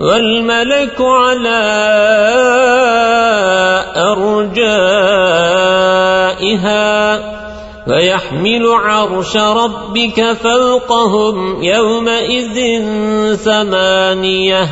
والملك على أرجائها ويحمل عرش ربك فوقهم يومئذ ثمانية